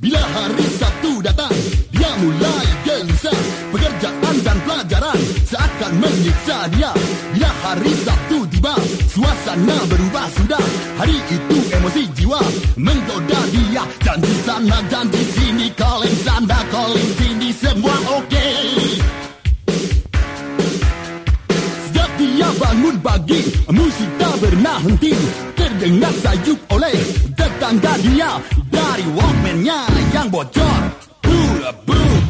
Bila hari Sabtu datang, dia mulai gelisah. Pekerjaan dan pelajaran seakan menyiksa dia. Bila hari Sabtu tiba, suasana berubah sudah. Hari itu emosi jiwa menggoda dia. Janji sana, janji sini, calling sana, calling sini, semua oke. Okay. Sejak dia bangun pagi, musik tak pernah henti. Terdengar sayup dari Walkman-nya yang bocor. Boo,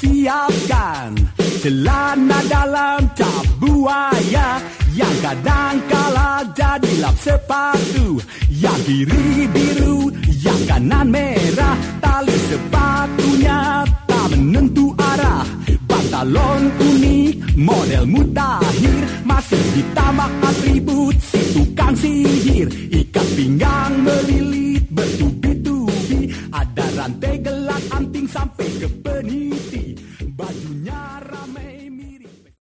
telah disiapkan Celana dalam cap buaya Yang kadang kala jadi lap sepatu Yang kiri biru, yang kanan merah Tali sepatunya tak menentu arah. Pantalon unik, model mutakhir Masih ditambah atribut si tukang sihir. Ikat pinggang melilit bertubi-tubi Ada rantai gelang anting sampai ke peniti